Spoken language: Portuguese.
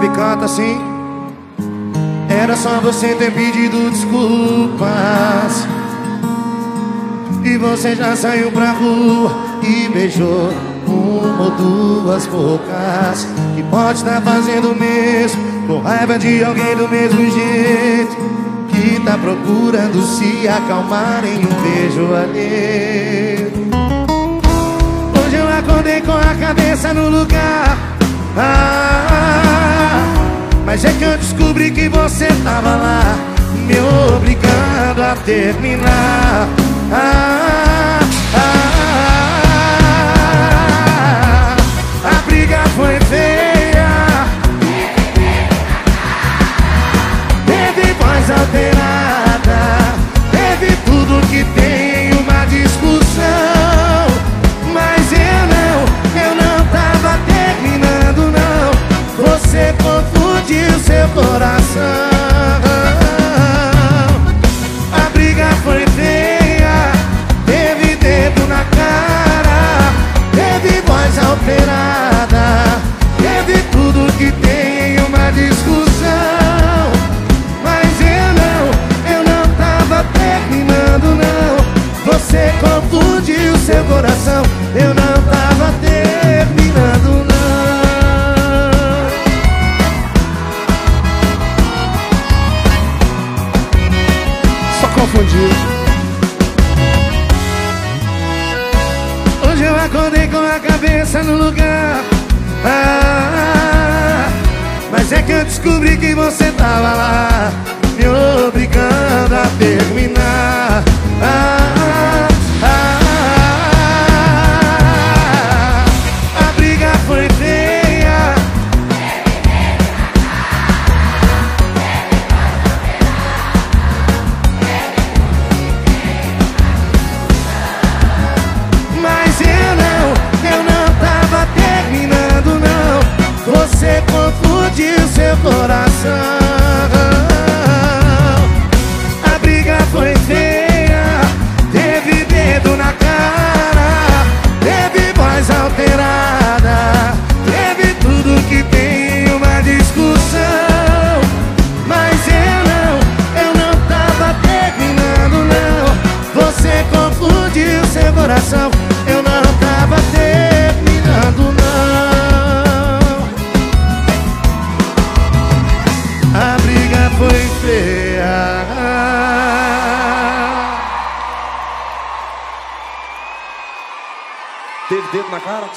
sabe, canta assim. Era só você ter pedido desculpas. E você já saiu pra rua e beijou uma ou duas bocas. Que pode estar fazendo o mesmo, com raiva de alguém do mesmo jeito. Que tá procurando se acalmar em um beijo alheio. Hoje eu acordei com a cabeça no lugar. Ah, mas é que eu descobri que você tava lá, me obrigando a terminar. Seu coração. A briga foi feia, teve dedo na cara, teve voz alterada, teve tudo que tem em uma discussão. Mas eu não, eu não tava terminando, não. Você confundiu seu coração, eu não cabeça no lugar. Ah, mas é que eu descobri que você tava lá, coração Eu não tava terminando não A briga foi feia Teve dedo na cara?